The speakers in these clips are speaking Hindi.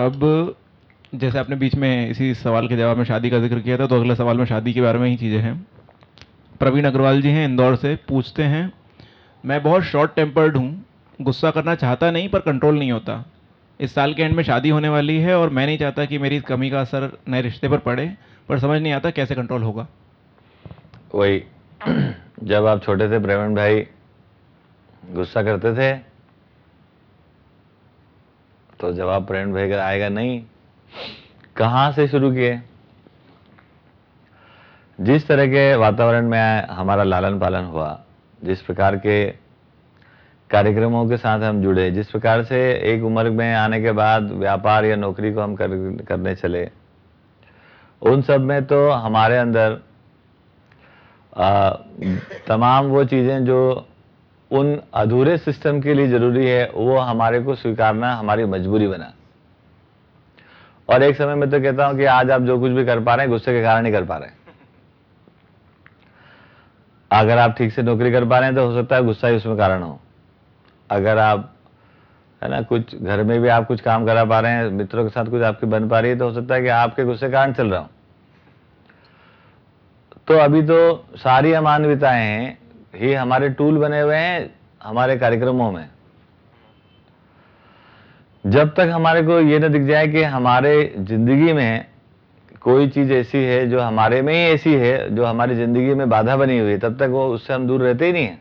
अब, जैसे आपने बीच में इसी सवाल के जवाब में शादी का ज़िक्र किया था तो अगले सवाल में शादी के बारे में ही चीज़ें हैं। प्रवीण अग्रवाल जी हैं, इंदौर से, पूछते हैं, मैं बहुत शॉर्ट टेम्पर्ड हूँ, गुस्सा करना चाहता नहीं, पर कंट्रोल नहीं होता। इस साल के एंड में शादी होने वाली है, और मैं नहीं चाहता कि मेरी कमी का असर नए रिश्ते पर पड़े, पर समझ नहीं आता कैसे कंट्रोल होगा? वही, जब आप छोटे थे, प्रवीण भाई, गुस्सा करते थे तो जवाब प्रवीण भाई आएगा नहीं। कहाँ से शुरू किए? जिस तरह के वातावरण में हमारा लालन पालन हुआ जिस प्रकार के कार्यक्रमों के साथ हम जुड़े जिस प्रकार से एक उम्र में आने के बाद व्यापार या नौकरी को हम कर, करने चले उन सब में तो हमारे अंदर आ, तमाम वो चीज़ें जो उन अधूरे सिस्टम के लिए ज़रूरी है, वो हमारे को स्वीकारना, हमारी मजबूरी बना। और एक समय में तो कहता हूँ कि आज आप जो कुछ भी कर पा रहे हैं, गुस्से के कारण ही कर पा रहे। हैं अगर आप ठीक से नौकरी कर पा रहे हैं तो हो सकता है गुस्सा ही उसमें कारण हो। अगर आप, है ना, कुछ घर में भी आप कुछ काम करा पा रहे हैं, मित्रों के साथ कुछ आपकी बन पा रही है तो हो सकता है कि आपके गुस्से कारण चल रहा हूँ। तो अभी तो सारी अमानविताएँ हैं ही हमारे टूल बने हुए हैं, हमारे कार्यक्रमों में। जब तक हमारे को ये ना दिख जाए कि हमारे ज़िंदगी में कोई चीज़ ऐसी है जो हमारे में ही ऐसी है, जो हमारी ज़िंदगी में बाधा बनी हुई है, तब तक वो उससे हम दूर रहते ही नहीं है।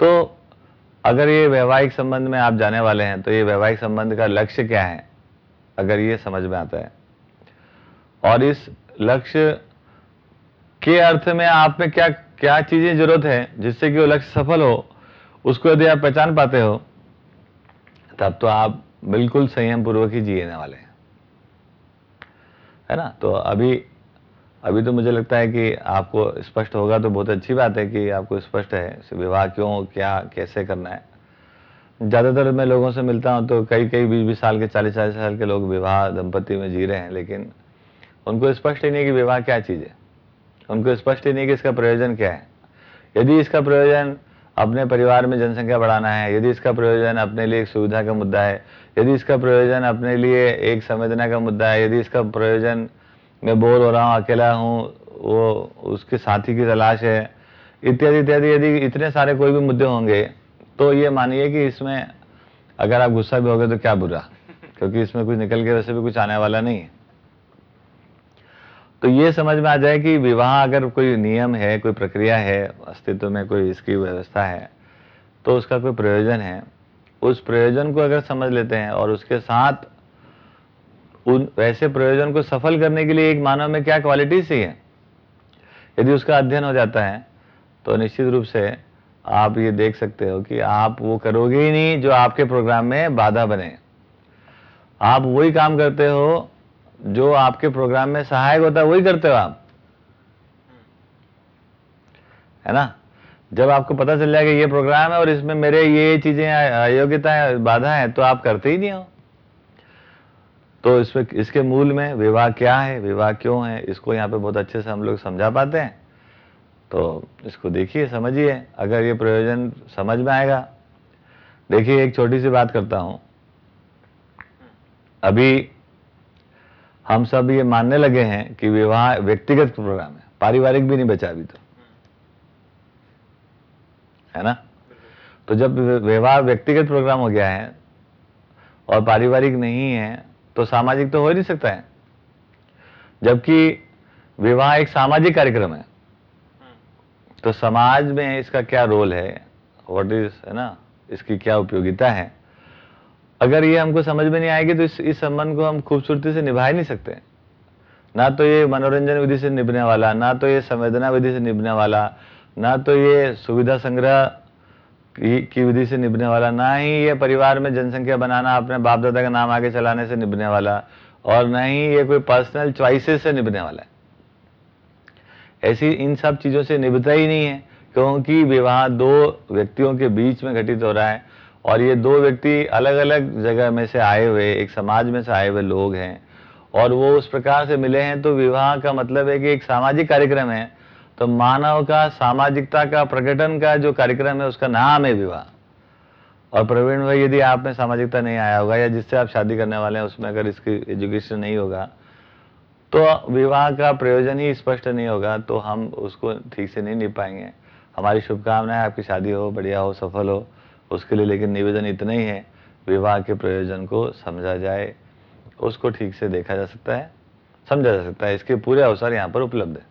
तो अगर ये वैवाहिक संबंध में आप जाने वाले हैं तो ये वैवाहिक संबंध का लक्ष्य क्या है? अगर ये समझ में आता है। और इस लक्ष्य के अर्थ में आप में क्या क्या चीज़ें ज़रूरत है जिससे कि वो लक्ष्य सफल हो, उसको यदि आप पहचान पाते हो, तब तो आप बिल्कुल संयम पूर्वक ही जीने वाले हैं। है ना? तो अभी अभी तो मुझे लगता है कि आपको स्पष्ट होगा तो बहुत अच्छी बात है कि आपको स्पष्ट है विवाह क्यों, क्या, कैसे करना है। ज़्यादातर मैं लोगों से मिलता हूँ तो कई कई बीस बीस साल के चालीस चालीस साल के लोग विवाह दंपति में जी रहे हैं, लेकिन उनको स्पष्ट ही नहीं कि विवाह क्या चीज़ है। उनको स्पष्ट ही नहीं कि इसका प्रयोजन क्या है। यदि इसका प्रयोजन अपने परिवार में जनसंख्या बढ़ाना है, यदि इसका प्रयोजन अपने लिए एक सुविधा का मुद्दा है, यदि इसका प्रयोजन अपने लिए एक संवेदना का मुद्दा है, यदि इसका प्रयोजन मैं बोर हो रहा हूँ, अकेला हूँ, वो उसके साथी की तलाश है, इत्यादि इत्यादि, यदि इतने सारे कोई भी मुद्दे होंगे तो ये मानिए कि इसमें अगर आप गुस्सा भी होगे तो क्या बुरा, क्योंकि इसमें कुछ निकल के वैसे भी कुछ आने वाला नहीं है। तो ये समझ में आ जाए कि विवाह अगर कोई नियम है, कोई प्रक्रिया है, अस्तित्व में कोई इसकी व्यवस्था है तो उसका कोई प्रयोजन है। उस प्रयोजन को अगर समझ लेते हैं और उसके साथ उन, वैसे प्रयोजन को सफल करने के लिए एक मानव में क्या क्वालिटी सी है? यदि उसका अध्ययन हो जाता है तो निश्चित रूप से आप ये देख सकते हो कि आप वो करोगे ही नहीं जो आपके प्रोग्राम में बाधा बने। आप वही काम करते हो जो आपके प्रोग्राम में सहायक होता है, वही करते हो आप। है ना? जब आपको पता चल जाएगा ये प्रोग्राम है और इसमें मेरे ये चीज़ें अयोग्यता बाधा है तो आप करते ही नहीं हो। तो इसमें, इसके मूल में विवाह क्या है, विवाह क्यों है, इसको यहाँ पे बहुत अच्छे से हम लोग समझा पाते हैं। तो इसको देखिए, समझिए। अगर ये प्रयोजन समझ में आएगा। देखिए, एक छोटी सी बात करता हूँ। अभी हम सब ये मानने लगे हैं कि विवाह व्यक्तिगत प्रोग्राम है। पारिवारिक भी नहीं बचा अभी तो। है ना? तो जब विवाह व्यक्तिगत प्रोग्राम हो गया है और पारिवारिक नहीं है तो सामाजिक तो हो ही नहीं सकता है। जबकि विवाह एक सामाजिक कार्यक्रम है। तो समाज में इसका क्या रोल है? व्हाट इज़ है ना? इसकी क्या उपयोगिता है? अगर ये हमको समझ में नहीं आएगी तो इस इस संबंध को हम खूबसूरती से निभा ही नहीं सकते। ना तो ये मनोरंजन विधि से निभने वाला ना तो ये संवेदना विधि से निभने वाला ना तो ये सुविधा संग्रह की, विधि से निभने वाला ना ही ये परिवार में जनसंख्या बनाना अपने बाप दादा का नाम आगे चलाने से निभने वाला और ना ही ये कोई पर्सनल चॉइसेस से निभने वाला ऐसी इन सब चीज़ों से निभता ही नहीं है क्योंकि विवाह दो व्यक्तियों के बीच में घटित हो रहा है। और ये दो व्यक्ति अलग अलग जगह में से आए हुए, एक समाज में से आए हुए लोग हैं। और वो उस प्रकार से मिले हैं तो विवाह का मतलब है कि एक सामाजिक कार्यक्रम है। तो मानव का, सामाजिकता का, प्रकटन का जो कार्यक्रम है, उसका नाम है विवाह। और प्रवीण भाई, यदि आप में सामाजिकता नहीं आया होगा, या जिससे आप शादी करने वाले हैं, उसमें अगर इसकी एजुकेशन नहीं होगा तो विवाह का प्रयोजन ही स्पष्ट नहीं होगा तो हम उसको ठीक से नहीं निभ पाएँगे हमारी शुभकामनाएँ, आपकी शादी हो, बढ़िया हो, सफल हो। उसके लिए लेकिन निवेदन इतना ही है, विवाह के प्रयोजन को समझा जाए, उसको ठीक से देखा जा सकता है, समझा जा सकता है। इसके पूरे अवसर यहाँ पर उपलब्ध है।